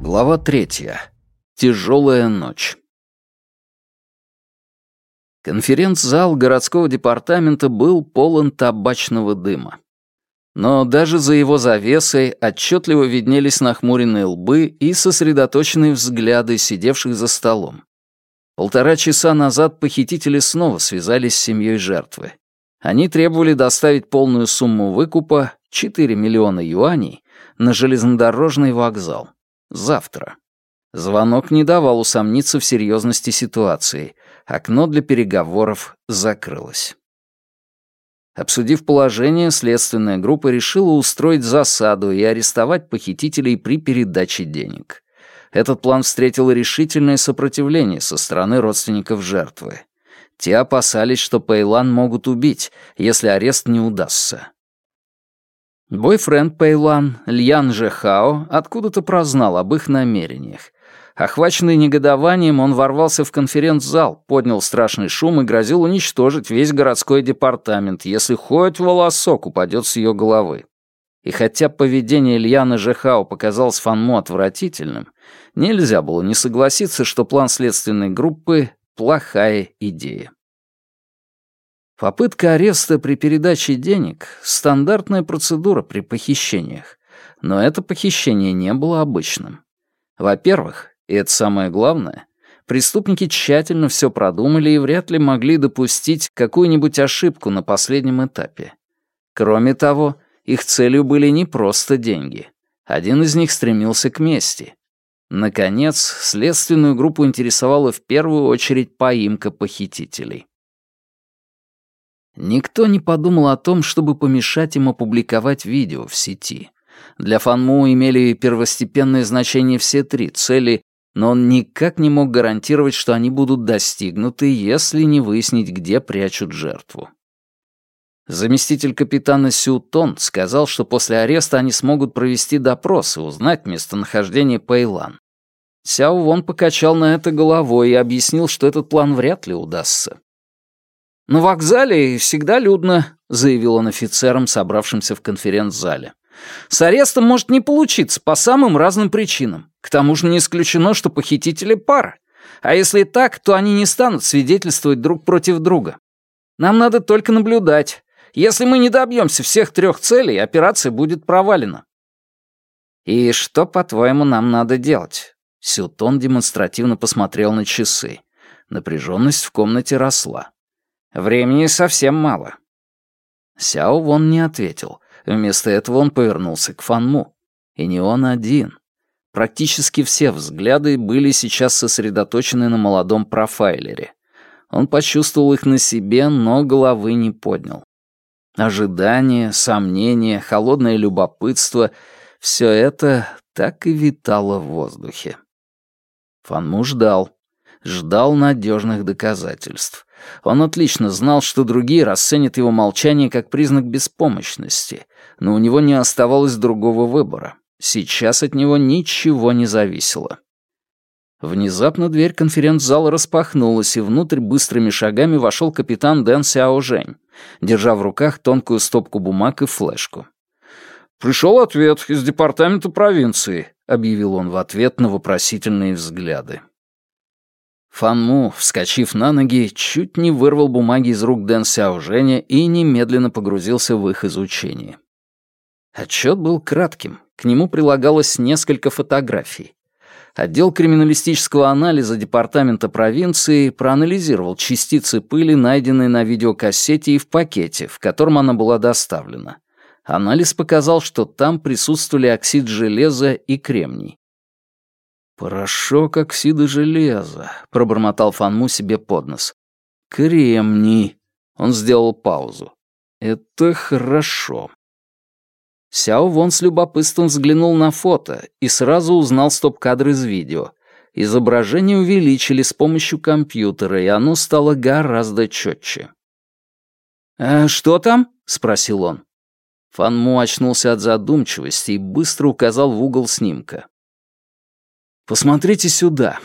Глава третья. Тяжелая ночь. Конференц-зал городского департамента был полон табачного дыма. Но даже за его завесой отчетливо виднелись нахмуренные лбы и сосредоточенные взгляды сидевших за столом. Полтора часа назад похитители снова связались с семьей жертвы. Они требовали доставить полную сумму выкупа, 4 миллиона юаней, на железнодорожный вокзал. Завтра. Звонок не давал усомниться в серьезности ситуации. Окно для переговоров закрылось. Обсудив положение, следственная группа решила устроить засаду и арестовать похитителей при передаче денег. Этот план встретил решительное сопротивление со стороны родственников жертвы. Те опасались, что Пейлан могут убить, если арест не удастся. Бойфренд Пейлан, Льян Жехао, откуда-то прознал об их намерениях. Охваченный негодованием, он ворвался в конференц-зал, поднял страшный шум и грозил уничтожить весь городской департамент, если хоть волосок упадет с ее головы. И хотя поведение Ильяна Жехао показалось Фанму отвратительным, нельзя было не согласиться, что план следственной группы — плохая идея. Попытка ареста при передаче денег — стандартная процедура при похищениях, но это похищение не было обычным. Во-первых, и это самое главное, преступники тщательно все продумали и вряд ли могли допустить какую-нибудь ошибку на последнем этапе. Кроме того, их целью были не просто деньги. Один из них стремился к мести. Наконец, следственную группу интересовала в первую очередь поимка похитителей. Никто не подумал о том, чтобы помешать им опубликовать видео в сети. Для Фанму имели первостепенное значение все три цели, но он никак не мог гарантировать, что они будут достигнуты, если не выяснить, где прячут жертву. Заместитель капитана Сютон сказал, что после ареста они смогут провести допрос и узнать местонахождение Пейлан. Сяо Вон покачал на это головой и объяснил, что этот план вряд ли удастся. «На вокзале всегда людно», — заявил он офицерам, собравшимся в конференц-зале. «С арестом может не получиться по самым разным причинам. К тому же не исключено, что похитители пара. А если так, то они не станут свидетельствовать друг против друга. Нам надо только наблюдать. Если мы не добьемся всех трех целей, операция будет провалена». «И что, по-твоему, нам надо делать?» Сютон демонстративно посмотрел на часы. Напряженность в комнате росла. Времени совсем мало». Сяо Вон не ответил. Вместо этого он повернулся к Фанму. И не он один. Практически все взгляды были сейчас сосредоточены на молодом профайлере. Он почувствовал их на себе, но головы не поднял. Ожидание, сомнение, холодное любопытство — все это так и витало в воздухе. Фанму ждал. Ждал надежных доказательств. Он отлично знал, что другие расценят его молчание как признак беспомощности, но у него не оставалось другого выбора. Сейчас от него ничего не зависело. Внезапно дверь конференц-зала распахнулась, и внутрь быстрыми шагами вошел капитан Дэн Сяо Жень, держа в руках тонкую стопку бумаг и флешку. «Пришел ответ из департамента провинции», — объявил он в ответ на вопросительные взгляды. Фанму, вскочив на ноги, чуть не вырвал бумаги из рук Дэн Сяожэня и немедленно погрузился в их изучение. Отчет был кратким, к нему прилагалось несколько фотографий. Отдел криминалистического анализа Департамента провинции проанализировал частицы пыли, найденные на видеокассете и в пакете, в котором она была доставлена. Анализ показал, что там присутствовали оксид железа и кремний. «Порошок оксида железа», — пробормотал Фанму себе под нос. «Кремний». Он сделал паузу. «Это хорошо». Сяо Вон с любопытством взглянул на фото и сразу узнал стоп-кадр из видео. Изображение увеличили с помощью компьютера, и оно стало гораздо четче. «А что там?» — спросил он. Фанму очнулся от задумчивости и быстро указал в угол снимка. Посмотрите сюда.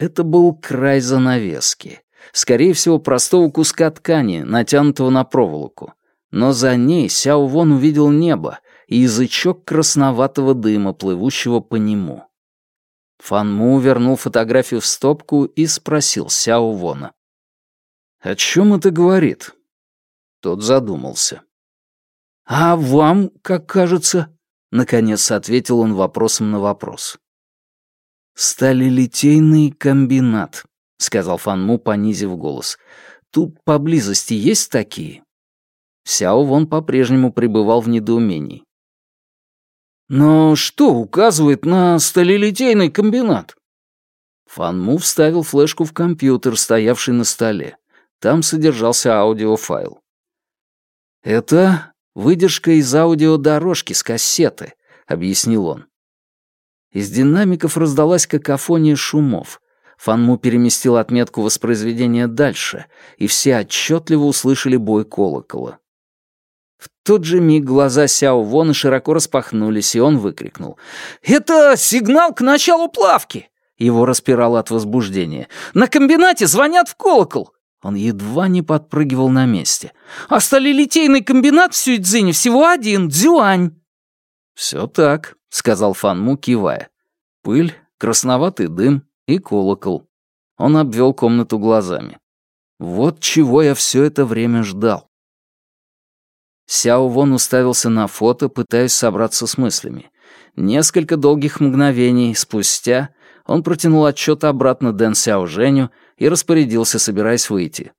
Это был край занавески. скорее всего, простого куска ткани, натянутого на проволоку. Но за ней Сяо Вон увидел небо и язычок красноватого дыма, плывущего по нему. Фан Му вернул фотографию в стопку и спросил Сяо Вона. «О чем это говорит?» Тот задумался. «А вам, как кажется?» — наконец ответил он вопросом на вопрос. «Сталелитейный комбинат», — сказал Фанму, понизив голос. «Тут поблизости есть такие?» Сяо Вон по-прежнему пребывал в недоумении. «Но что указывает на сталелитейный комбинат?» Фанму вставил флешку в компьютер, стоявший на столе. Там содержался аудиофайл. «Это выдержка из аудиодорожки с кассеты», — объяснил он. Из динамиков раздалась какофония шумов. Фанму переместил отметку воспроизведения дальше, и все отчетливо услышали бой колокола. Тот же миг глаза Сяо Вона широко распахнулись, и он выкрикнул. «Это сигнал к началу плавки!» Его распирало от возбуждения. «На комбинате звонят в колокол! Он едва не подпрыгивал на месте. «А сталелитейный комбинат в Сюйцзине всего один, Дзюань!» «Все так», — сказал Фанму, кивая. Пыль, красноватый дым и колокол. Он обвел комнату глазами. «Вот чего я все это время ждал». Сяо Вон уставился на фото, пытаясь собраться с мыслями. Несколько долгих мгновений спустя он протянул отчет обратно Дэн Сяо Женю и распорядился, собираясь выйти.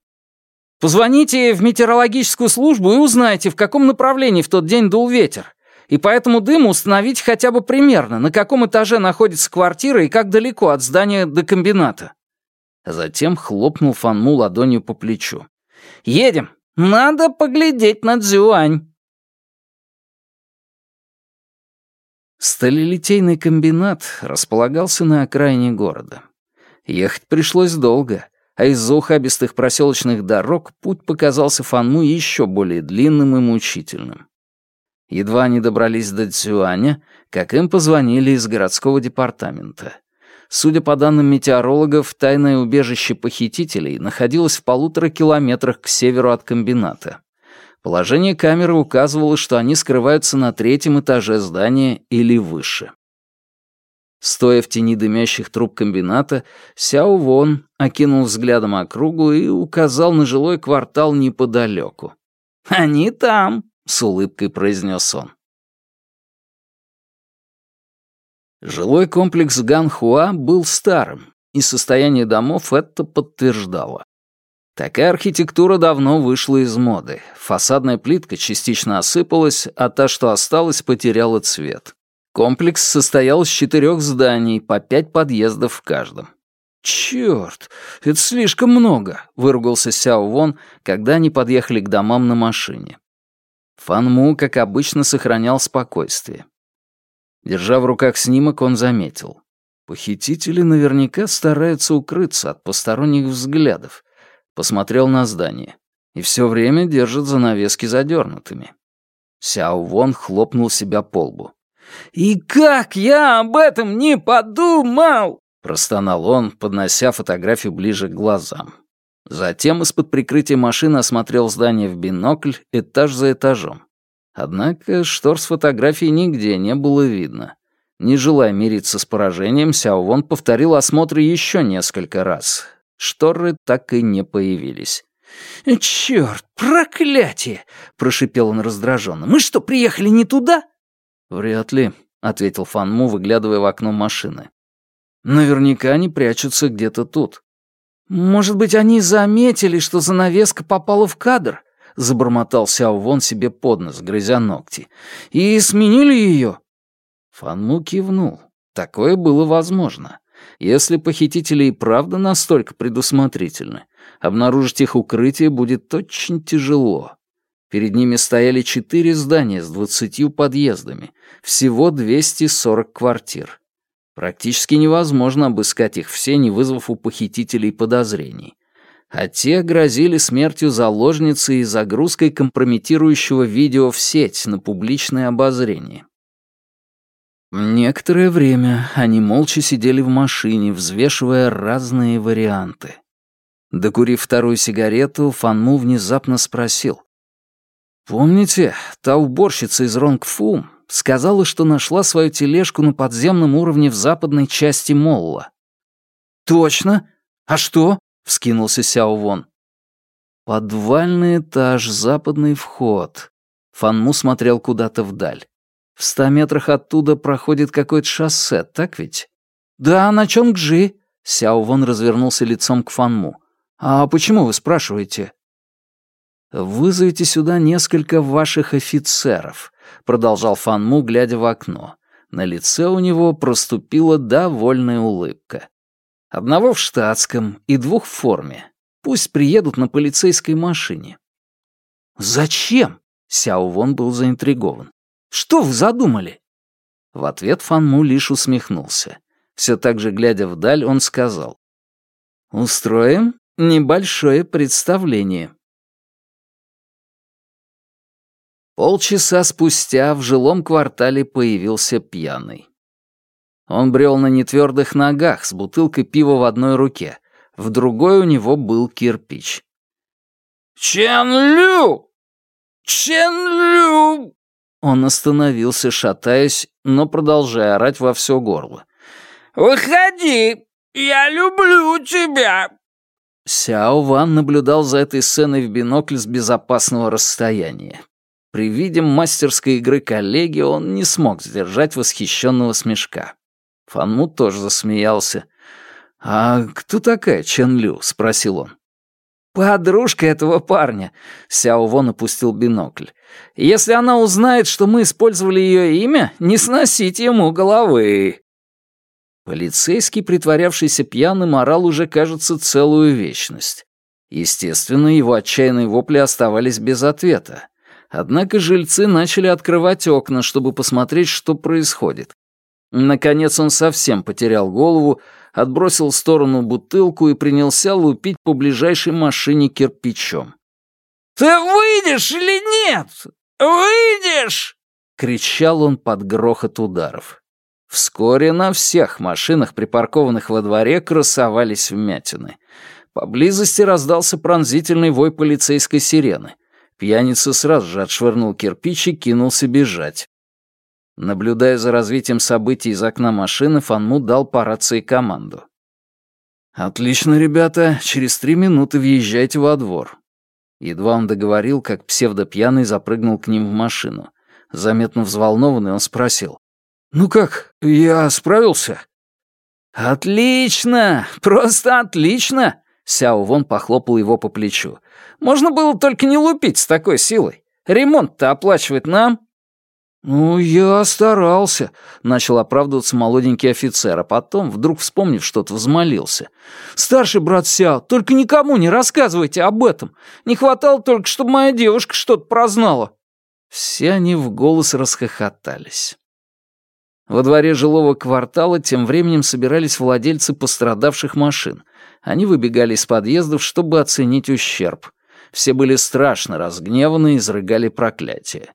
«Позвоните в метеорологическую службу и узнайте, в каком направлении в тот день дул ветер. И по этому дыму установите хотя бы примерно, на каком этаже находится квартира и как далеко от здания до комбината». Затем хлопнул Фанму ладонью по плечу. «Едем! Надо поглядеть на Дзюань!» Сталелитейный комбинат располагался на окраине города. Ехать пришлось долго, а из-за ухабистых проселочных дорог путь показался Фанму еще более длинным и мучительным. Едва они добрались до Цюаня, как им позвонили из городского департамента. Судя по данным метеорологов, тайное убежище похитителей находилось в полутора километрах к северу от комбината. Положение камеры указывало, что они скрываются на третьем этаже здания или выше. Стоя в тени дымящих труб комбината, Сяо Вон окинул взглядом округу и указал на жилой квартал неподалеку. «Они там», — с улыбкой произнес он. Жилой комплекс Ганхуа был старым, и состояние домов это подтверждало. Такая архитектура давно вышла из моды. Фасадная плитка частично осыпалась, а та, что осталась, потеряла цвет. Комплекс состоял из четырех зданий, по пять подъездов в каждом. «Чёрт, это слишком много», — выругался Сяо Вон, когда они подъехали к домам на машине. Фан Му, как обычно, сохранял спокойствие. Держа в руках снимок, он заметил. Похитители наверняка стараются укрыться от посторонних взглядов, посмотрел на здание. И все время держит занавески задернутыми. Сяо Вон хлопнул себя по лбу. «И как я об этом не подумал!» Простонал он, поднося фотографию ближе к глазам. Затем из-под прикрытия машины осмотрел здание в бинокль этаж за этажом. Однако штор с фотографией нигде не было видно. Не желая мириться с поражением, Сяо Вон повторил осмотр еще несколько раз. Шторы так и не появились. «Чёрт, проклятие!» — прошипел он раздраженно. «Мы что, приехали не туда?» «Вряд ли», — ответил Фанму, выглядывая в окно машины. «Наверняка они прячутся где-то тут». «Может быть, они заметили, что занавеска попала в кадр?» — забормотал Сяо Вон себе под нос, грызя ногти. «И сменили ее?» Фанму кивнул. Такое было возможно. Если похитители и правда настолько предусмотрительны, обнаружить их укрытие будет очень тяжело. Перед ними стояли четыре здания с двадцатью подъездами, всего 240 квартир. Практически невозможно обыскать их все, не вызвав у похитителей подозрений. А те грозили смертью заложницы и загрузкой компрометирующего видео в сеть на публичное обозрение. Некоторое время они молча сидели в машине, взвешивая разные варианты. Докурив вторую сигарету, Фанму внезапно спросил. «Помните, та уборщица из Ронгфу сказала, что нашла свою тележку на подземном уровне в западной части Молла?» «Точно? А что?» — вскинулся Сяо Вон. «Подвальный этаж, западный вход». Фанму смотрел куда-то вдаль. «В ста метрах оттуда проходит какое-то шоссе, так ведь?» «Да, на Чонгджи», — Сяо Вон развернулся лицом к Фанму. «А почему вы спрашиваете?» «Вызовите сюда несколько ваших офицеров», — продолжал Фанму, глядя в окно. На лице у него проступила довольная улыбка. «Одного в штатском и двух в форме. Пусть приедут на полицейской машине». «Зачем?» — Сяо Вон был заинтригован. «Что вы задумали?» В ответ Фанму лишь усмехнулся. Все так же глядя вдаль, он сказал. «Устроим Небольшое представление. Полчаса спустя в жилом квартале появился пьяный. Он брел на нетвердых ногах с бутылкой пива в одной руке, в другой у него был кирпич. «Чен Лю! Чен Лю!» Он остановился, шатаясь, но продолжая орать во все горло. «Выходи! Я люблю тебя! Сяо Ван наблюдал за этой сценой в бинокль с безопасного расстояния. При виде мастерской игры коллеги он не смог сдержать восхищенного смешка. Фанму тоже засмеялся. «А кто такая Чен Лю?» — спросил он. «Подружка этого парня», — Сяо Вон опустил бинокль. «Если она узнает, что мы использовали ее имя, не сносить ему головы». Полицейский, притворявшийся пьяным, орал уже, кажется, целую вечность. Естественно, его отчаянные вопли оставались без ответа. Однако жильцы начали открывать окна, чтобы посмотреть, что происходит. Наконец он совсем потерял голову, отбросил в сторону бутылку и принялся лупить по ближайшей машине кирпичом. «Ты выйдешь или нет? Выйдешь!» — кричал он под грохот ударов. Вскоре на всех машинах, припаркованных во дворе, красовались вмятины. Поблизости раздался пронзительный вой полицейской сирены. Пьяница сразу же отшвырнул кирпич и кинулся бежать. Наблюдая за развитием событий из окна машины, Фанму дал по рации команду. «Отлично, ребята, через три минуты въезжайте во двор». Едва он договорил, как псевдопьяный запрыгнул к ним в машину. Заметно взволнованный, он спросил. «Ну как, я справился?» «Отлично! Просто отлично!» Сяо Вон похлопал его по плечу. «Можно было только не лупить с такой силой. Ремонт-то оплачивает нам». «Ну, я старался», — начал оправдываться молоденький офицер, а потом, вдруг вспомнив что-то, взмолился. «Старший брат Сяо, только никому не рассказывайте об этом. Не хватало только, чтобы моя девушка что-то прознала». Все они в голос расхохотались. Во дворе жилого квартала тем временем собирались владельцы пострадавших машин. Они выбегали из подъездов, чтобы оценить ущерб. Все были страшно разгневаны и изрыгали проклятия.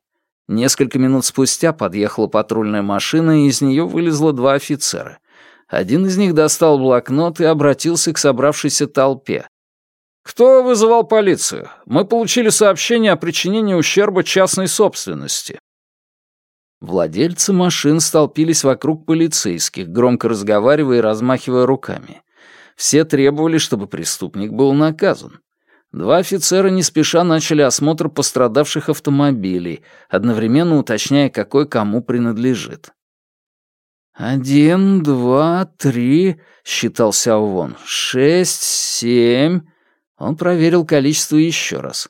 Несколько минут спустя подъехала патрульная машина, и из нее вылезло два офицера. Один из них достал блокнот и обратился к собравшейся толпе. «Кто вызывал полицию? Мы получили сообщение о причинении ущерба частной собственности. Владельцы машин столпились вокруг полицейских, громко разговаривая и размахивая руками. Все требовали, чтобы преступник был наказан. Два офицера не спеша начали осмотр пострадавших автомобилей, одновременно уточняя, какой кому принадлежит. «Один, два, три», — считал Сяо Вон, — «шесть, семь». Он проверил количество еще раз.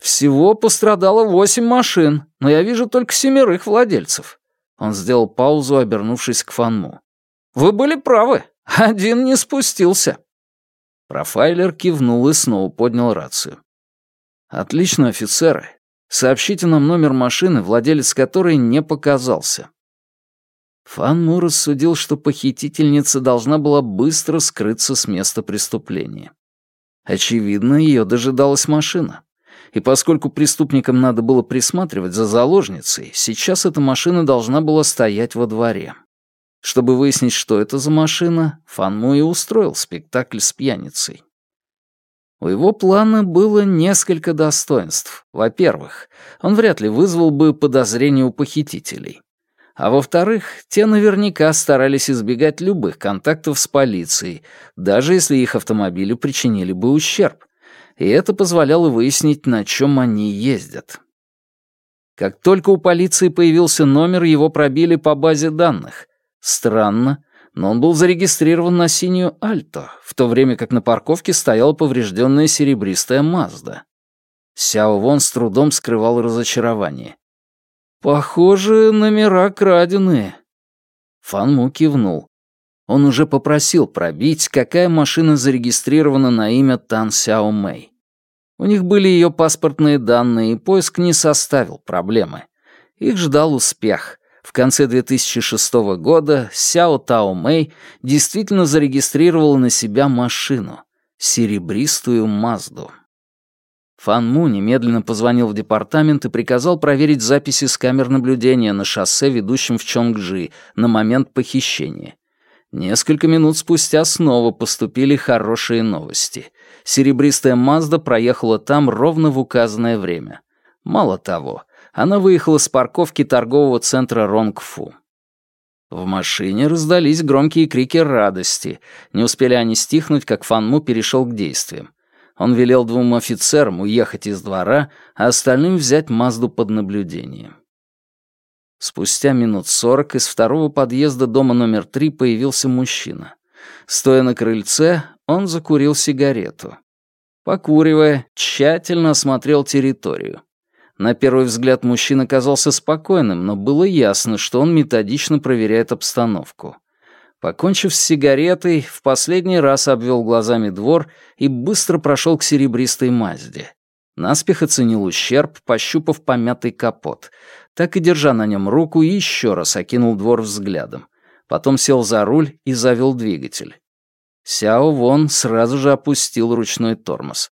Всего пострадало восемь машин, но я вижу только семерых владельцев». Он сделал паузу, обернувшись к Фанму. «Вы были правы. Один не спустился». Профайлер кивнул и снова поднял рацию. «Отлично, офицеры. Сообщите нам номер машины, владелец которой не показался». Фан Му рассудил, что похитительница должна была быстро скрыться с места преступления. Очевидно, ее дожидалась машина. И поскольку преступникам надо было присматривать за заложницей, сейчас эта машина должна была стоять во дворе. Чтобы выяснить, что это за машина, Фан Му и устроил спектакль с пьяницей. У его плана было несколько достоинств. Во-первых, он вряд ли вызвал бы подозрения у похитителей. А во-вторых, те наверняка старались избегать любых контактов с полицией, даже если их автомобилю причинили бы ущерб. И это позволяло выяснить, на чем они ездят. Как только у полиции появился номер, его пробили по базе данных. Странно, но он был зарегистрирован на синюю «Альто», в то время как на парковке стояла поврежденная серебристая «Мазда». Сяо Вон с трудом скрывал разочарование. «Похоже, номера краденые». Фан Му кивнул. Он уже попросил пробить, какая машина зарегистрирована на имя Тан Сяо Мэй. У них были ее паспортные данные, и поиск не составил проблемы. Их ждал успех. В конце 2006 года Сяо Тао Мэй действительно зарегистрировала на себя машину — серебристую Мазду. Фан Му немедленно позвонил в департамент и приказал проверить записи с камер наблюдения на шоссе, ведущем в Чонгджи, на момент похищения. Несколько минут спустя снова поступили хорошие новости. Серебристая Мазда проехала там ровно в указанное время. Мало того, она выехала с парковки торгового центра Ронгфу. В машине раздались громкие крики радости. Не успели они стихнуть, как Фанму перешел к действиям. Он велел двум офицерам уехать из двора, а остальным взять Мазду под наблюдение. Спустя минут сорок из второго подъезда дома номер три появился мужчина. Стоя на крыльце, он закурил сигарету. Покуривая, тщательно осмотрел территорию. На первый взгляд мужчина казался спокойным, но было ясно, что он методично проверяет обстановку. Покончив с сигаретой, в последний раз обвел глазами двор и быстро прошел к серебристой Мазде. Наспех оценил ущерб, пощупав помятый капот. Так и держа на нем руку, еще раз окинул двор взглядом. Потом сел за руль и завел двигатель. Сяо Вон сразу же опустил ручной тормоз.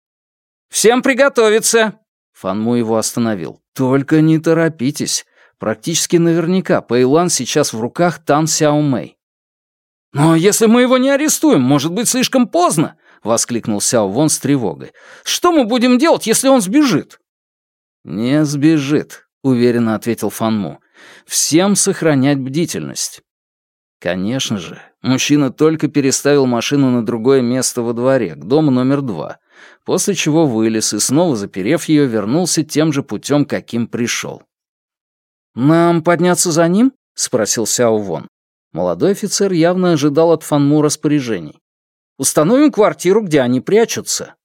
«Всем приготовиться!» Фанму его остановил. «Только не торопитесь. Практически наверняка Пэйлан сейчас в руках Тан Сяо Мэй». «Но если мы его не арестуем, может быть слишком поздно!» — воскликнул Сяо Вон с тревогой. «Что мы будем делать, если он сбежит?» «Не сбежит», — уверенно ответил Фанму. «Всем сохранять бдительность». Конечно же, мужчина только переставил машину на другое место во дворе, к дому номер два, после чего вылез и, снова заперев ее, вернулся тем же путем, каким пришел. «Нам подняться за ним?» — спросил Сяо Вон. Молодой офицер явно ожидал от Фанму распоряжений. «Установим квартиру, где они прячутся».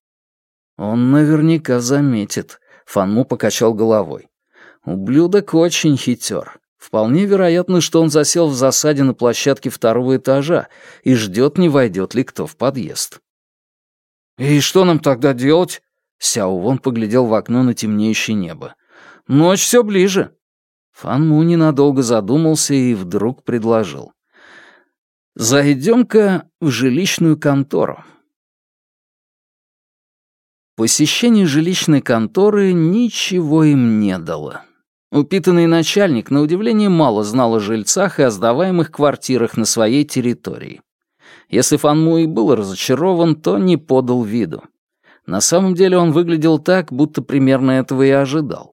«Он наверняка заметит», — Фанму покачал головой. «Ублюдок очень хитер. Вполне вероятно, что он засел в засаде на площадке второго этажа и ждет, не войдет ли кто в подъезд». «И что нам тогда делать?» Сяо Вон поглядел в окно на темнеющее небо. «Ночь все ближе». Фан Му ненадолго задумался и вдруг предложил. «Зайдем-ка в жилищную контору». Посещение жилищной конторы ничего им не дало. Упитанный начальник, на удивление, мало знал о жильцах и о сдаваемых квартирах на своей территории. Если Фан Му и был разочарован, то не подал виду. На самом деле он выглядел так, будто примерно этого и ожидал.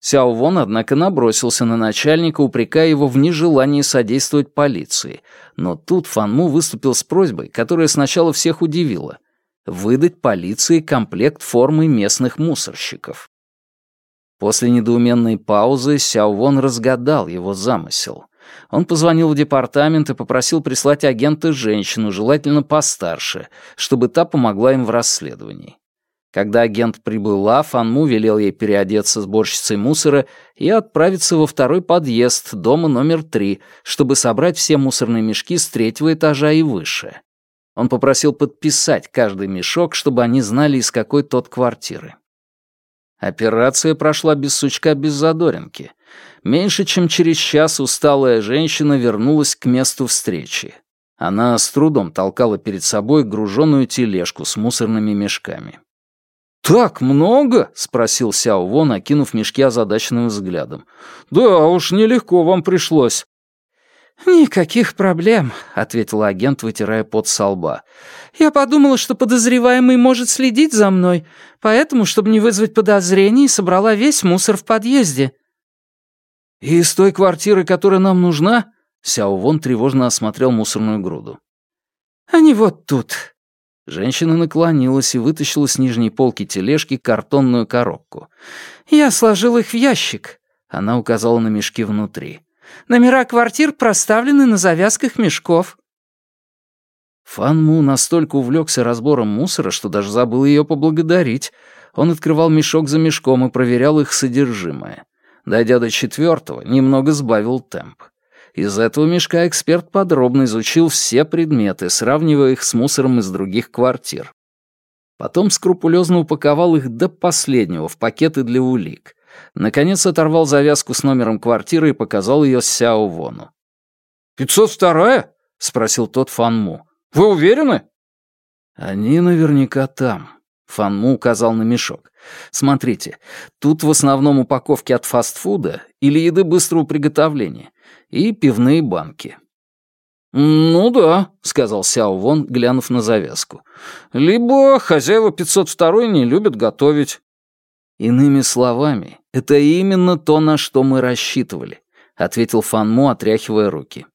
Сяо Вон, однако, набросился на начальника, упрекая его в нежелании содействовать полиции. Но тут Фан Му выступил с просьбой, которая сначала всех удивила — выдать полиции комплект формы местных мусорщиков. После недоуменной паузы Сяо Вон разгадал его замысел. Он позвонил в департамент и попросил прислать агента женщину, желательно постарше, чтобы та помогла им в расследовании. Когда агент прибыла, Фанму велел ей переодеться сборщицей мусора и отправиться во второй подъезд дома номер три, чтобы собрать все мусорные мешки с третьего этажа и выше. Он попросил подписать каждый мешок, чтобы они знали, из какой тот квартиры. Операция прошла без сучка, без задоринки — Меньше чем через час усталая женщина вернулась к месту встречи. Она с трудом толкала перед собой груженную тележку с мусорными мешками. «Так много?» — спросил Сяо Вон, окинув мешки озадаченным взглядом. «Да уж, нелегко вам пришлось». «Никаких проблем», — ответил агент, вытирая пот со лба. «Я подумала, что подозреваемый может следить за мной, поэтому, чтобы не вызвать подозрений, собрала весь мусор в подъезде». «И из той квартиры, которая нам нужна?» Сяо Вон тревожно осмотрел мусорную груду. «Они вот тут». Женщина наклонилась и вытащила с нижней полки тележки картонную коробку. «Я сложил их в ящик», — она указала на мешки внутри. Номера квартир проставлены на завязках мешков». Фан Му настолько увлекся разбором мусора, что даже забыл ее поблагодарить. Он открывал мешок за мешком и проверял их содержимое. Дойдя до четвертого, немного сбавил темп. Из этого мешка эксперт подробно изучил все предметы, сравнивая их с мусором из других квартир. Потом скрупулезно упаковал их до последнего в пакеты для улик. Наконец оторвал завязку с номером квартиры и показал ее Сяо Вону. «Пятьсот вторая?» — спросил тот Фанму. «Вы уверены?» «Они наверняка там», — Фанму указал на мешок. «Смотрите, тут в основном упаковки от фастфуда или еды быстрого приготовления и пивные банки». «Ну да», — сказал Сяо Вон, глянув на завязку. «Либо хозяева 502 не любят готовить». «Иными словами, это именно то, на что мы рассчитывали», — ответил Фанму, отряхивая руки.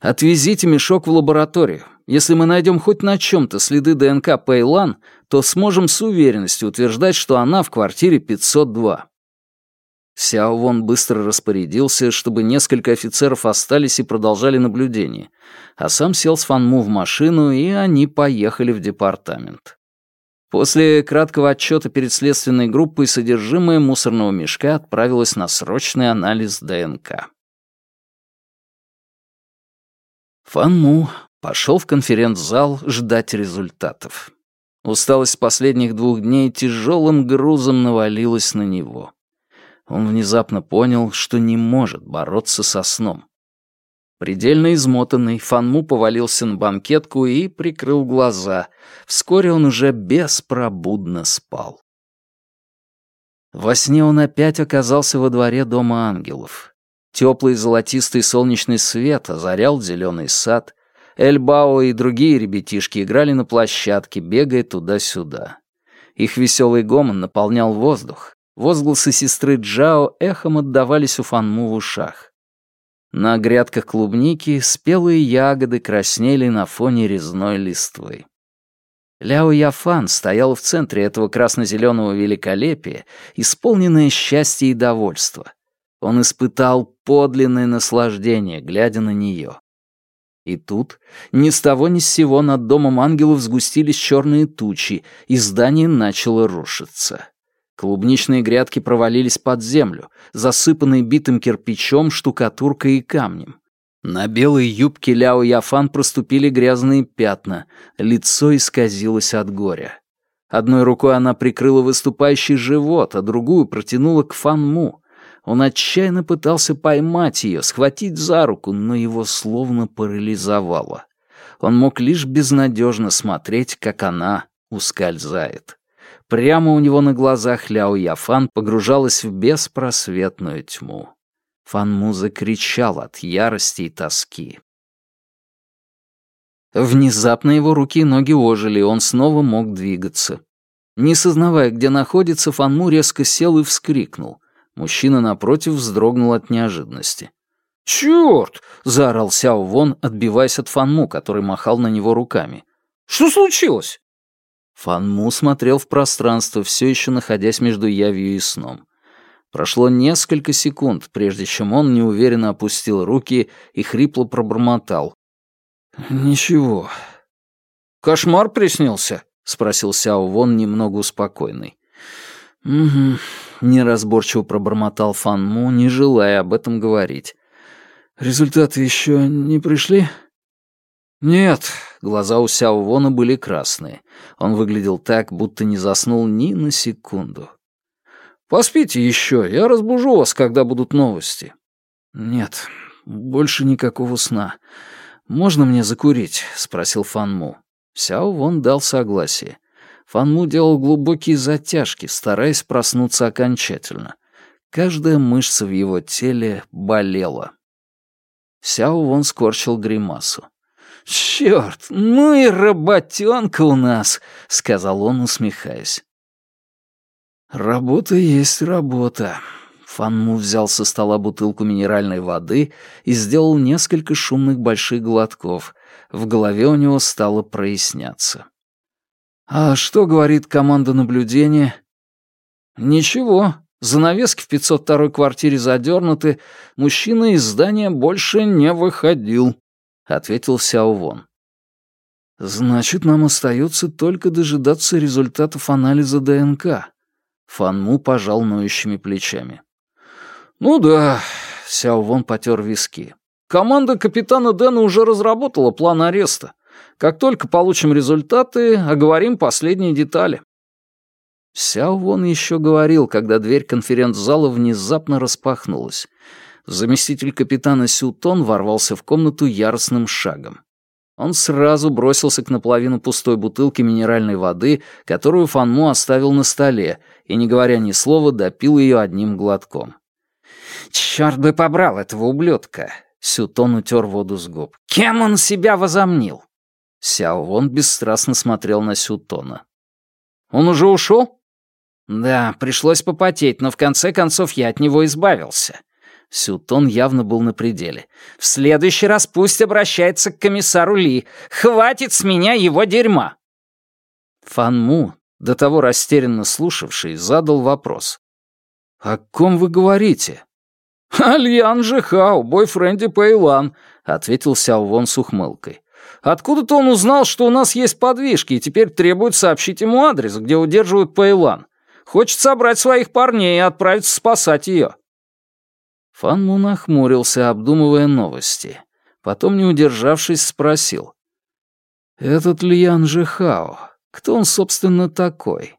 «Отвезите мешок в лабораторию. Если мы найдем хоть на чем-то следы ДНК Пейлан, то сможем с уверенностью утверждать, что она в квартире 502». Сяо Вон быстро распорядился, чтобы несколько офицеров остались и продолжали наблюдение, а сам сел с Фанму в машину, и они поехали в департамент. После краткого отчета перед следственной группой содержимое мусорного мешка отправилось на срочный анализ ДНК. Фан Му пошел в конференц-зал ждать результатов. Усталость последних двух дней тяжелым грузом навалилась на него. Он внезапно понял, что не может бороться со сном. Предельно измотанный, Фанму повалился на банкетку и прикрыл глаза. Вскоре он уже беспробудно спал. Во сне он опять оказался во дворе Дома ангелов. Теплый золотистый солнечный свет озарял зеленый сад. Эльбао и другие ребятишки играли на площадке, бегая туда-сюда. Их веселый гомон наполнял воздух. Возгласы сестры Джао эхом отдавались у Фанму в ушах. На грядках клубники спелые ягоды краснели на фоне резной листвы. Ляо Яфан стоял в центре этого красно-зеленого великолепия, исполненное счастья и довольства. Он испытал подлинное наслаждение, глядя на нее. И тут, ни с того ни с сего над домом ангелов сгустились черные тучи, и здание начало рушиться. Клубничные грядки провалились под землю, засыпанные битым кирпичом, штукатуркой и камнем. На белой юбке Ляо Яфан проступили грязные пятна, лицо исказилось от горя. Одной рукой она прикрыла выступающий живот, а другую протянула к Фанму. Он отчаянно пытался поймать ее, схватить за руку, но его словно парализовало. Он мог лишь безнадежно смотреть, как она ускользает. Прямо у него на глазах Ляо Яфан погружалась в беспросветную тьму. Фанму закричал от ярости и тоски. Внезапно его руки и ноги ожили, и он снова мог двигаться. Не сознавая, где находится, Фанму резко сел и вскрикнул. Мужчина напротив вздрогнул от неожиданности. «Чёрт!» — заорал Сяо Вон, отбиваясь от Фанму, который махал на него руками. «Что случилось?» Фанму смотрел в пространство, все еще находясь между явью и сном. Прошло несколько секунд, прежде чем он неуверенно опустил руки и хрипло пробормотал. «Ничего». «Кошмар приснился?» — спросил Сяо Вон немного успокойный. «Угу», — неразборчиво пробормотал Фанму, не желая об этом говорить. «Результаты еще не пришли?» «Нет», — глаза у Сяо Вона были красные. Он выглядел так, будто не заснул ни на секунду. «Поспите еще, я разбужу вас, когда будут новости». «Нет, больше никакого сна. Можно мне закурить?» — спросил Фанму. Сяо Вон дал согласие. Фанму делал глубокие затяжки, стараясь проснуться окончательно. Каждая мышца в его теле болела. Сяо Вон скорчил гримасу. «Чёрт, ну и работёнка у нас», — сказал он, усмехаясь. «Работа есть работа». Фанму взял со стола бутылку минеральной воды и сделал несколько шумных больших глотков. В голове у него стало проясняться. «А что говорит команда наблюдения?» «Ничего. Занавески в 502-й квартире задернуты. Мужчина из здания больше не выходил», — ответил Сяо Вон. «Значит, нам остается только дожидаться результатов анализа ДНК». Фанму пожал ноющими плечами. «Ну да», — Сяо Вон потер виски. «Команда капитана Дэна уже разработала план ареста. Как только получим результаты, оговорим последние детали». Сяо Вон еще говорил, когда дверь конференц-зала внезапно распахнулась. Заместитель капитана Сютон ворвался в комнату яростным шагом. Он сразу бросился к наполовину пустой бутылке минеральной воды, которую Фанму оставил на столе, и, не говоря ни слова, допил ее одним глотком. «Черт бы побрал этого ублюдка!» Сютон утер воду с губ. «Кем он себя возомнил?» Сяо Вон бесстрастно смотрел на Сютона. «Он уже ушел?» «Да, пришлось попотеть, но в конце концов я от него избавился». Сютон явно был на пределе. «В следующий раз пусть обращается к комиссару Ли. Хватит с меня его дерьма!» Фан Му, до того растерянно слушавший, задал вопрос. «О ком вы говорите?» «Альян Жихао, бойфренде Пэйлан», — ответил Сяо Вон с ухмылкой. «Откуда-то он узнал, что у нас есть подвижки, и теперь требует сообщить ему адрес, где удерживают Пэйлан. Хочет собрать своих парней и отправиться спасать ее». Фан Му нахмурился, обдумывая новости. Потом, не удержавшись, спросил. «Этот Лиян Жихао, кто он, собственно, такой?»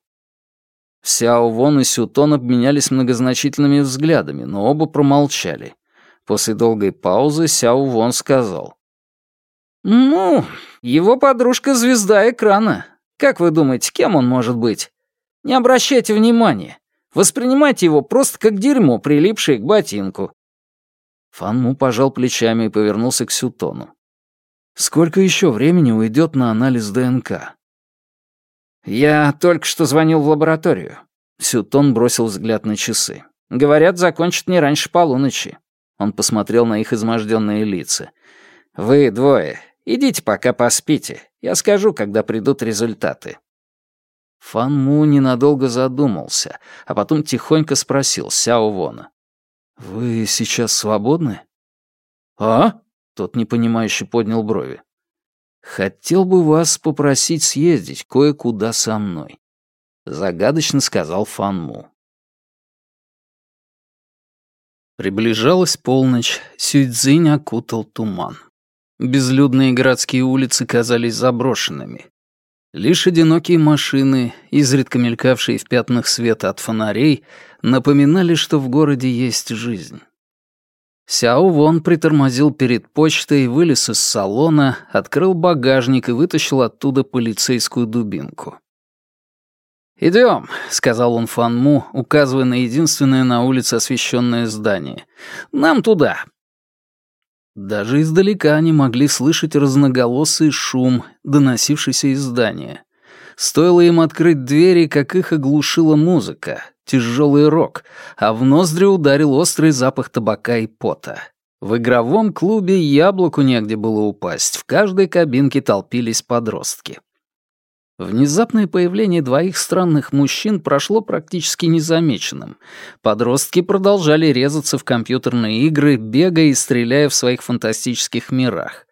Сяо Вон и Сютон обменялись многозначительными взглядами, но оба промолчали. После долгой паузы Сяо Вон сказал. «Ну, его подружка — звезда экрана. Как вы думаете, кем он может быть? Не обращайте внимания. Воспринимайте его просто как дерьмо, прилипшее к ботинку». Фанму пожал плечами и повернулся к Сютону. «Сколько еще времени уйдет на анализ ДНК?» «Я только что звонил в лабораторию». Сютон бросил взгляд на часы. «Говорят, закончат не раньше полуночи». Он посмотрел на их изможденные лица. «Вы двое, идите пока поспите. Я скажу, когда придут результаты». Фан Му ненадолго задумался, а потом тихонько спросил Сяо Вона. «Вы сейчас свободны?» «А?» — тот непонимающе поднял брови. «Хотел бы вас попросить съездить кое-куда со мной», — загадочно сказал Фанму. Приближалась полночь, Сюйцзинь окутал туман. Безлюдные городские улицы казались заброшенными. Лишь одинокие машины, изредка мелькавшие в пятнах света от фонарей, напоминали, что в городе есть жизнь. Сяо Вон притормозил перед почтой, вылез из салона, открыл багажник и вытащил оттуда полицейскую дубинку. «Идем», — сказал он Фан Му, указывая на единственное на улице освещенное здание. «Нам туда». Даже издалека они могли слышать разноголосый шум, доносившийся из здания. Стоило им открыть двери, как их оглушила музыка, тяжелый рок, а в ноздри ударил острый запах табака и пота. В игровом клубе яблоку негде было упасть, в каждой кабинке толпились подростки. Внезапное появление двоих странных мужчин прошло практически незамеченным. Подростки продолжали резаться в компьютерные игры, бегая и стреляя в своих фантастических мирах.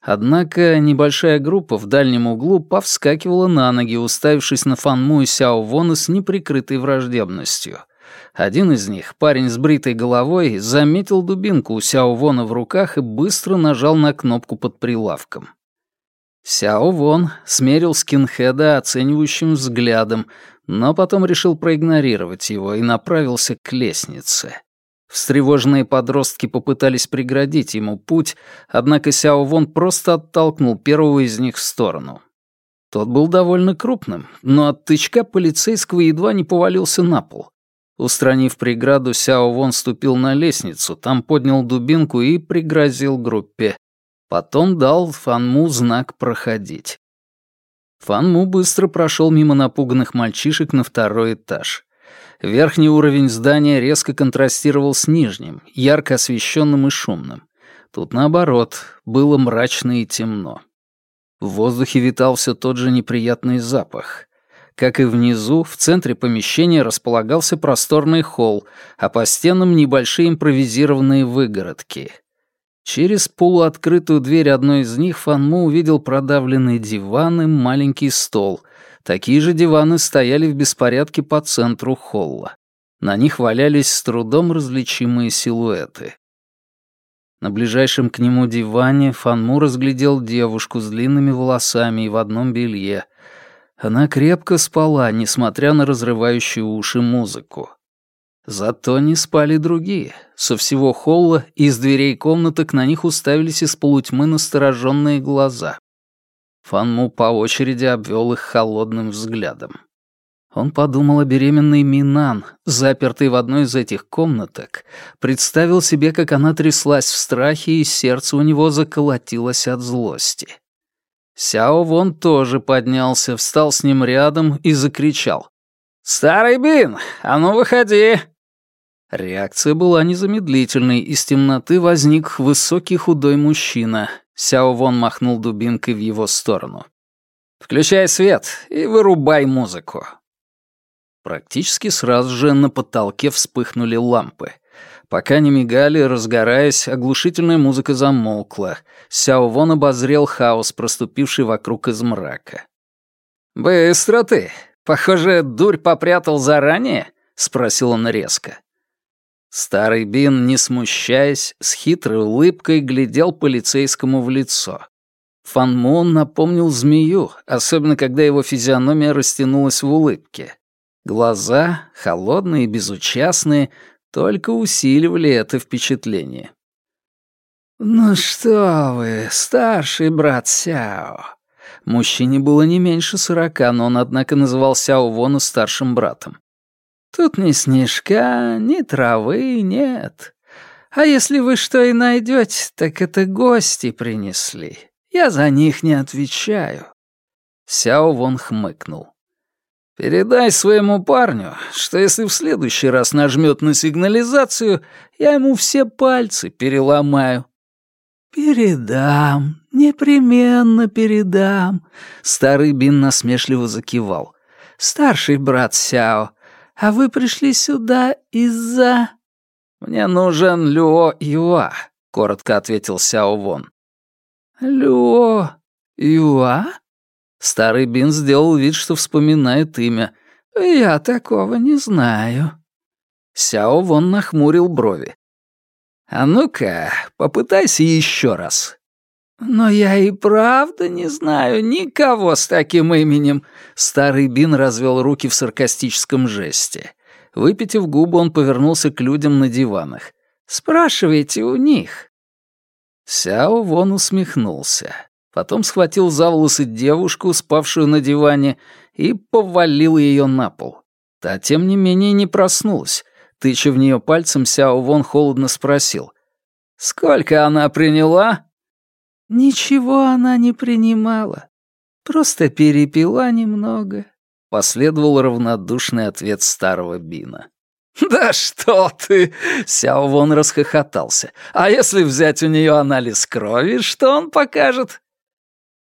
Однако небольшая группа в дальнем углу повскакивала на ноги, уставившись на Фанму и Сяо Вона с неприкрытой враждебностью. Один из них, парень с бритой головой, заметил дубинку у Сяо Вона в руках и быстро нажал на кнопку под прилавком. Сяо Вон смерил скинхеда оценивающим взглядом, но потом решил проигнорировать его и направился к лестнице. Встревоженные подростки попытались преградить ему путь, однако Сяо Вон просто оттолкнул первого из них в сторону. Тот был довольно крупным, но от тычка полицейского едва не повалился на пол. Устранив преграду, Сяо Вон ступил на лестницу, там поднял дубинку и пригрозил группе. Потом дал Фанму знак проходить. Фанму быстро прошел мимо напуганных мальчишек на второй этаж. Верхний уровень здания резко контрастировал с нижним, ярко освещенным и шумным. Тут, наоборот, было мрачно и темно. В воздухе витал все тот же неприятный запах. Как и внизу, в центре помещения располагался просторный холл, а по стенам небольшие импровизированные выгородки. Через полуоткрытую дверь одной из них Фанму увидел продавленный диван и маленький стол. Такие же диваны стояли в беспорядке по центру холла. На них валялись с трудом различимые силуэты. На ближайшем к нему диване Фанму разглядел девушку с длинными волосами и в одном белье. Она крепко спала, несмотря на разрывающую уши музыку. Зато не спали другие. Со всего холла и из дверей комнаток на них уставились из полутьмы настороженные глаза. Фанму по очереди обвел их холодным взглядом. Он подумал о беременной Минан, запертой в одной из этих комнаток, представил себе, как она тряслась в страхе, и сердце у него заколотилось от злости. Сяо Вон тоже поднялся, встал с ним рядом и закричал. «Старый Бин, а ну выходи!» Реакция была незамедлительной, из темноты возник высокий худой мужчина. Сяо Вон махнул дубинкой в его сторону. «Включай свет и вырубай музыку». Практически сразу же на потолке вспыхнули лампы. Пока не мигали, разгораясь, оглушительная музыка замолкла. Сяо Вон обозрел хаос, проступивший вокруг из мрака. «Быстро ты! Похоже, дурь попрятал заранее?» — спросил он резко. Старый Бин, не смущаясь, с хитрой улыбкой глядел полицейскому в лицо. Фан Мун напомнил змею, особенно когда его физиономия растянулась в улыбке. Глаза, холодные и безучастные, только усиливали это впечатление. «Ну что вы, старший брат Сяо!» Мужчине было не меньше сорока, но он, однако, называл Сяо Вона старшим братом. «Тут ни снежка, ни травы нет. А если вы что и найдете, так это гости принесли. Я за них не отвечаю». Сяо Вон хмыкнул. Передай своему парню, что если в следующий раз нажмет на сигнализацию, я ему все пальцы переломаю». «Передам, непременно передам», — старый Бин насмешливо закивал. «Старший брат Сяо, а вы пришли сюда из-за...» «Мне нужен Люо Юа», — коротко ответил Сяо Вон. «Люо Юа?» Старый Бин сделал вид, что вспоминает имя. «Я такого не знаю». Сяо Вон нахмурил брови. «А ну-ка, попытайся еще раз». «Но я и правда не знаю никого с таким именем». Старый Бин развел руки в саркастическом жесте. Выпитив губы, он повернулся к людям на диванах. «Спрашивайте у них». Сяо Вон усмехнулся. Потом схватил за волосы девушку, спавшую на диване, и повалил ее на пол. Та, тем не менее, не проснулась. Тыча в нее пальцем, Сяо Вон холодно спросил. «Сколько она приняла?» «Ничего она не принимала. Просто перепила немного», — последовал равнодушный ответ старого Бина. «Да что ты!» — Сяо Вон расхохотался. «А если взять у нее анализ крови, что он покажет?»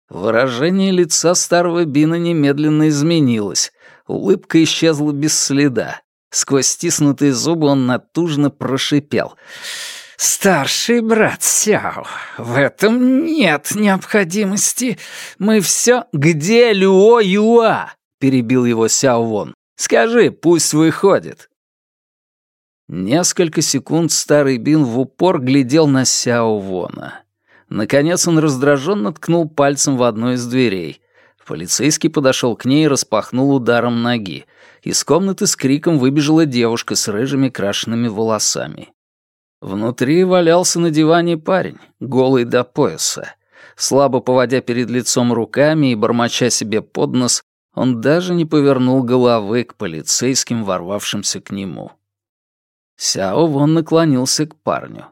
Выражение лица старого Бина немедленно изменилось. Улыбка исчезла без следа. Сквозь стиснутые зубы он натужно прошипел. «Старший брат Сяо, в этом нет необходимости. Мы все...» «Где Люо Юа?» — перебил его Сяо Вон. «Скажи, пусть выходит». Несколько секунд старый Бин в упор глядел на Сяо Вона. Наконец он раздраженно ткнул пальцем в одну из дверей. Полицейский подошел к ней и распахнул ударом ноги. Из комнаты с криком выбежала девушка с рыжими крашенными волосами. Внутри валялся на диване парень, голый до пояса. Слабо поводя перед лицом руками и бормоча себе под нос, он даже не повернул головы к полицейским, ворвавшимся к нему. Сяо Вон наклонился к парню.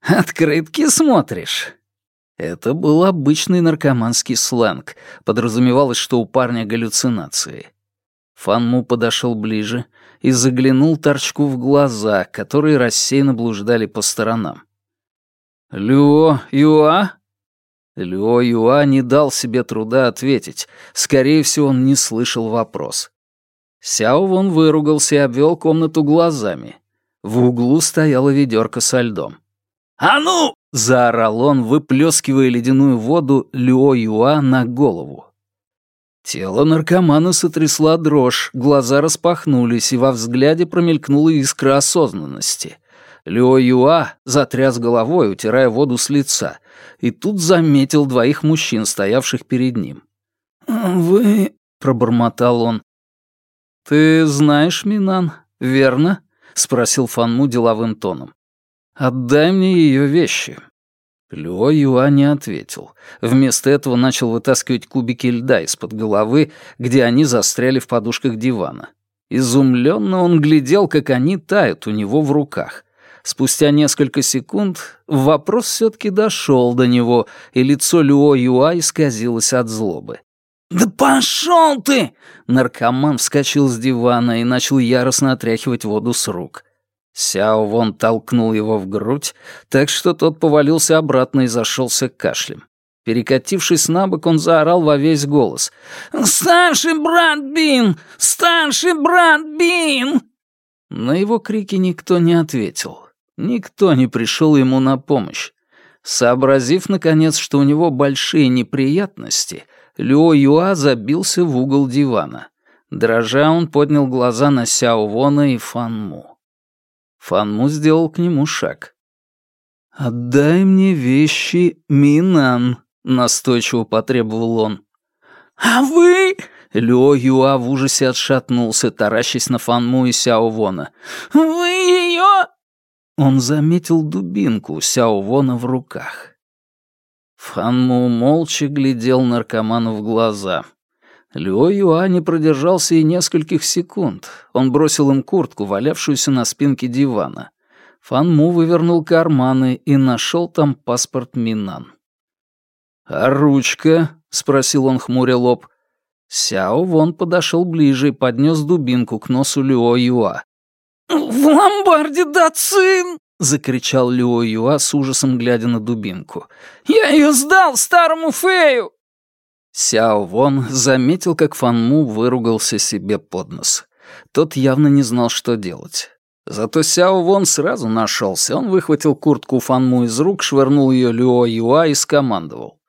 «Открытки смотришь?» Это был обычный наркоманский сленг. Подразумевалось, что у парня галлюцинации. Фанму подошел ближе и заглянул торчку в глаза, которые рассеянно блуждали по сторонам. «Люо Юа?» Люо Юа не дал себе труда ответить. Скорее всего, он не слышал вопрос. Сяо Вон выругался и обвел комнату глазами. В углу стояла ведерко со льдом. «А ну!» — заорал он, выплескивая ледяную воду Люо Юа на голову. Тело наркомана сотрясла дрожь, глаза распахнулись, и во взгляде промелькнула искра осознанности. Люо Юа затряс головой, утирая воду с лица, и тут заметил двоих мужчин, стоявших перед ним. «Вы...» — пробормотал он. «Ты знаешь Минан, верно?» — спросил Фанму деловым тоном. «Отдай мне ее вещи». Люо Юа не ответил. Вместо этого начал вытаскивать кубики льда из-под головы, где они застряли в подушках дивана. Изумленно он глядел, как они тают у него в руках. Спустя несколько секунд вопрос все-таки дошел до него, и лицо Люо Юа исказилось от злобы. «Да пошел ты!» Наркоман вскочил с дивана и начал яростно отряхивать воду с рук. Сяо Вон толкнул его в грудь, так что тот повалился обратно и зашелся кашлем. Перекатившись на бок, он заорал во весь голос. «Старший брат Бин! Старший брат Бин!» На его крики никто не ответил. Никто не пришел ему на помощь. Сообразив, наконец, что у него большие неприятности, Люо Юа забился в угол дивана. Дрожа, он поднял глаза на Сяо Вона и Фан Му. Фанму сделал к нему шаг. «Отдай мне вещи, Минан», — настойчиво потребовал он. «А вы...» — Лё Юа в ужасе отшатнулся, таращась на Фанму и Сяо Вона. «Вы ее...» Он заметил дубинку у Сяо Вона в руках. Фанму молча глядел наркоману в глаза. Люо Юа не продержался и нескольких секунд. Он бросил им куртку, валявшуюся на спинке дивана. Фан Му вывернул карманы и нашел там паспорт Минан. «А ручка?» — спросил он, хмуря лоб. Сяо Вон подошел ближе и поднес дубинку к носу Люо Юа. «В ломбарде Дацин!» — закричал Люо Юа с ужасом, глядя на дубинку. «Я ее сдал старому Фею!» Сяо Вон заметил, как Фанму выругался себе под нос. Тот явно не знал, что делать. Зато Сяо Вон сразу нашелся. Он выхватил куртку Фанму из рук, швырнул ее Люо Юа и скомандовал.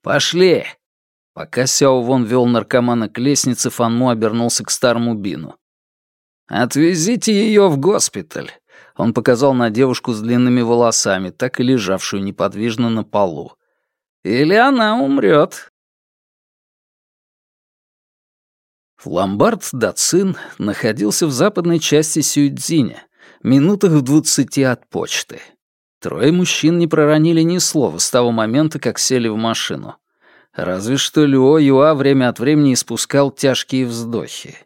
«Пошли!» Пока Сяо Вон вел наркомана к лестнице, Фанму обернулся к старому Бину. «Отвезите ее в госпиталь!» Он показал на девушку с длинными волосами, так и лежавшую неподвижно на полу. «Или она умрет, Ломбард Дацин находился в западной части Сюйцзиня, минутах в двадцати от почты. Трое мужчин не проронили ни слова с того момента, как сели в машину. Разве что Люо Юа время от времени испускал тяжкие вздохи.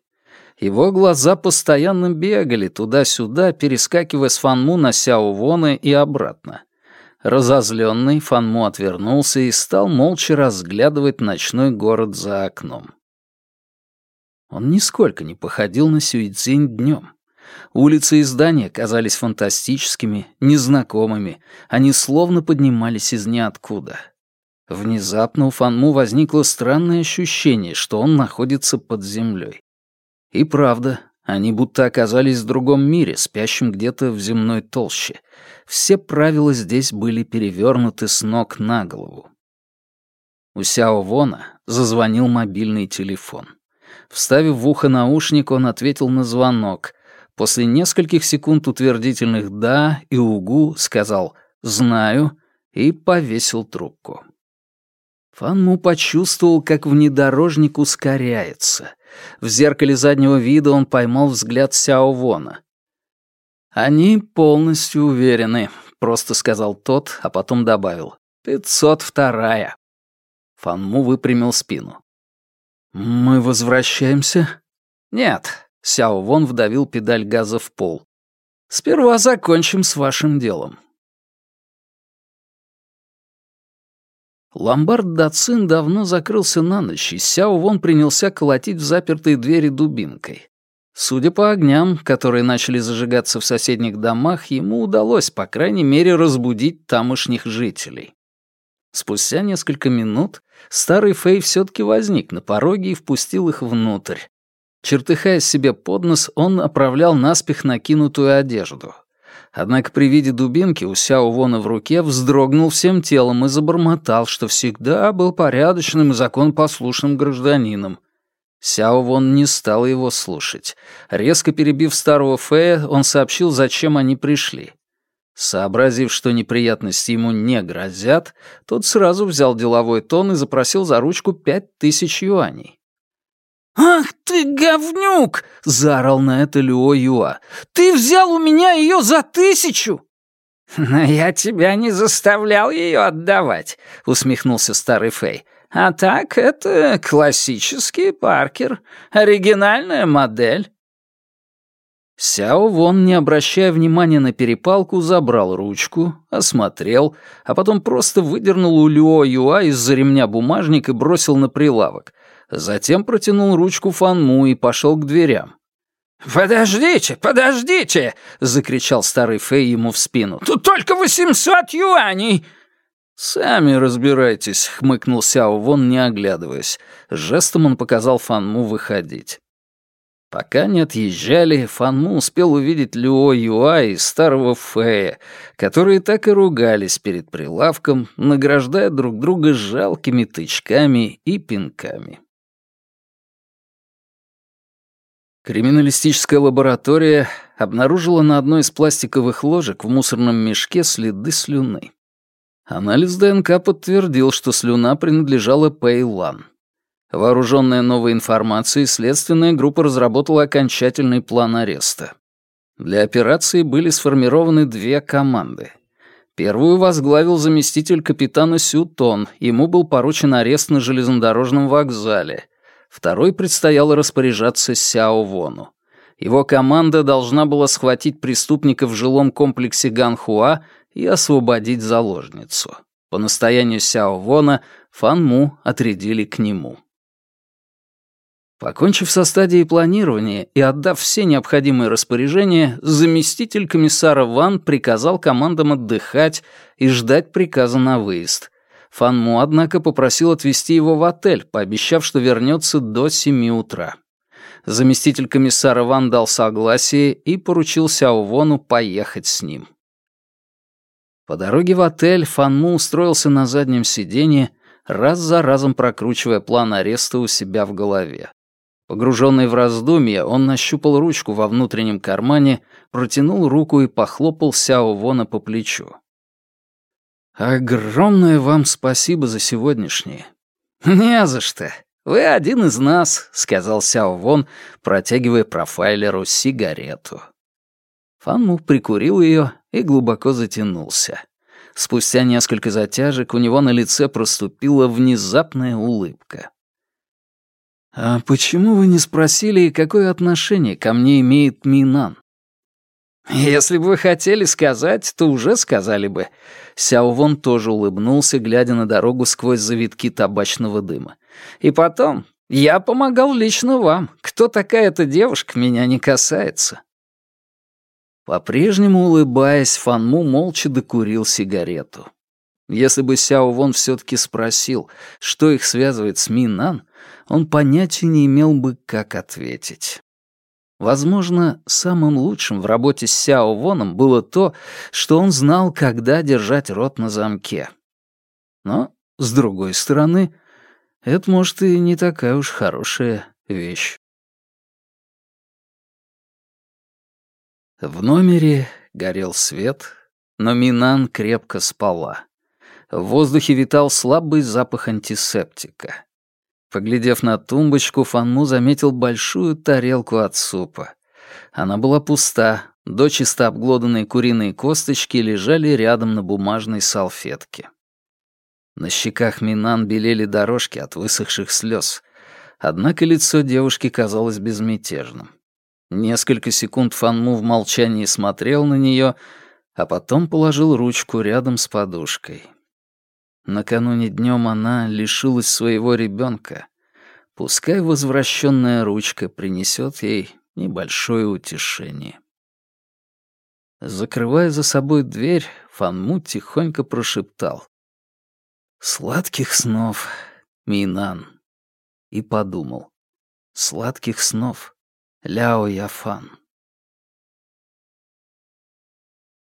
Его глаза постоянно бегали туда-сюда, перескакивая с Фанму на Сяо Вона и обратно. Разозленный, Фанму отвернулся и стал молча разглядывать ночной город за окном. Он нисколько не походил на Сюйцзинь днем. Улицы и здания казались фантастическими, незнакомыми, они словно поднимались из ниоткуда. Внезапно у Фанму возникло странное ощущение, что он находится под землей. И правда, они будто оказались в другом мире, спящем где-то в земной толще. Все правила здесь были перевернуты с ног на голову. У Сяо Вона зазвонил мобильный телефон. Вставив в ухо наушник, он ответил на звонок. После нескольких секунд утвердительных «да» и «угу» сказал «знаю» и повесил трубку. Фанму почувствовал, как внедорожник ускоряется. В зеркале заднего вида он поймал взгляд Сяо Вона. «Они полностью уверены», — просто сказал тот, а потом добавил. «Пятьсот вторая». Фанму выпрямил спину. «Мы возвращаемся?» «Нет», — Сяо Вон вдавил педаль газа в пол. Сперва закончим с вашим делом. Ломбард Дацин давно закрылся на ночь, и Сяо Вон принялся колотить в запертые двери дубинкой. Судя по огням, которые начали зажигаться в соседних домах, ему удалось, по крайней мере, разбудить тамошних жителей. Спустя несколько минут старый Фэй все-таки возник на пороге и впустил их внутрь. Чертыхая себе под нос, он оправлял наспех накинутую одежду. Однако при виде дубинки у Сяо Вона в руке вздрогнул всем телом и забормотал, что всегда был порядочным и законопослушным гражданином. Сяо Вон не стал его слушать. Резко перебив старого Фея, он сообщил, зачем они пришли. Сообразив, что неприятности ему не грозят, тот сразу взял деловой тон и запросил за ручку пять тысяч юаней. «Ах ты, говнюк!» — заорал на это Люо Юа. «Ты взял у меня ее за тысячу!» «Но я тебя не заставлял ее отдавать», — усмехнулся старый Фэй. «А так, это классический Паркер, оригинальная модель». Сяо Вон, не обращая внимания на перепалку, забрал ручку, осмотрел, а потом просто выдернул у Люо Юа из-за ремня бумажник и бросил на прилавок, Затем протянул ручку Фанму и пошел к дверям. «Подождите, подождите!» — закричал старый Фэй ему в спину. «Тут только восемьсот юаней!» «Сами разбирайтесь», — хмыкнул Сяо Вон, не оглядываясь. Жестом он показал Фанму выходить. Пока не отъезжали, Фанму успел увидеть Люо Юа и старого Фэя, которые так и ругались перед прилавком, награждая друг друга жалкими тычками и пинками. Криминалистическая лаборатория обнаружила на одной из пластиковых ложек в мусорном мешке следы слюны. Анализ ДНК подтвердил, что слюна принадлежала Пэйлан. Вооруженная новой информацией, следственная группа разработала окончательный план ареста. Для операции были сформированы две команды. Первую возглавил заместитель капитана Сютон, ему был поручен арест на железнодорожном вокзале — Второй предстояло распоряжаться Сяо Вону. Его команда должна была схватить преступника в жилом комплексе Ганхуа и освободить заложницу. По настоянию Сяо Вона Фан Му отрядили к нему. Покончив со стадией планирования и отдав все необходимые распоряжения, заместитель комиссара Ван приказал командам отдыхать и ждать приказа на выезд. Фанму, однако, попросил отвезти его в отель, пообещав, что вернется до семи утра. Заместитель комиссара Ван дал согласие и поручил Сяо Вону поехать с ним. По дороге в отель Фанму устроился на заднем сиденье, раз за разом прокручивая план ареста у себя в голове. Погруженный в раздумья, он нащупал ручку во внутреннем кармане, протянул руку и похлопал Сяо Вона по плечу. «Огромное вам спасибо за сегодняшнее». «Не за что. Вы один из нас», — сказал Сяо Вон, протягивая профайлеру сигарету. Фанму прикурил ее и глубоко затянулся. Спустя несколько затяжек у него на лице проступила внезапная улыбка. «А почему вы не спросили, какое отношение ко мне имеет Минан?» «Если бы вы хотели сказать, то уже сказали бы». Сяо Вон тоже улыбнулся, глядя на дорогу сквозь завитки табачного дыма. «И потом, я помогал лично вам. Кто такая эта девушка, меня не касается». По-прежнему улыбаясь, Фанму молча докурил сигарету. Если бы Сяо Вон все-таки спросил, что их связывает с Минан, он понятия не имел бы, как ответить. Возможно, самым лучшим в работе с Сяо Воном было то, что он знал, когда держать рот на замке. Но, с другой стороны, это, может, и не такая уж хорошая вещь. В номере горел свет, но Минан крепко спала. В воздухе витал слабый запах антисептика. Поглядев на тумбочку, Фанму заметил большую тарелку от супа. Она была пуста, дочисто обглоданные куриные косточки лежали рядом на бумажной салфетке. На щеках Минан белели дорожки от высохших слез, однако лицо девушки казалось безмятежным. Несколько секунд Фанму в молчании смотрел на нее, а потом положил ручку рядом с подушкой. Накануне днем она лишилась своего ребенка. Пускай возвращенная ручка принесет ей небольшое утешение. Закрывая за собой дверь, Фанму тихонько прошептал. «Сладких снов, Минан!» И подумал. «Сладких снов, Ляо Яфан!»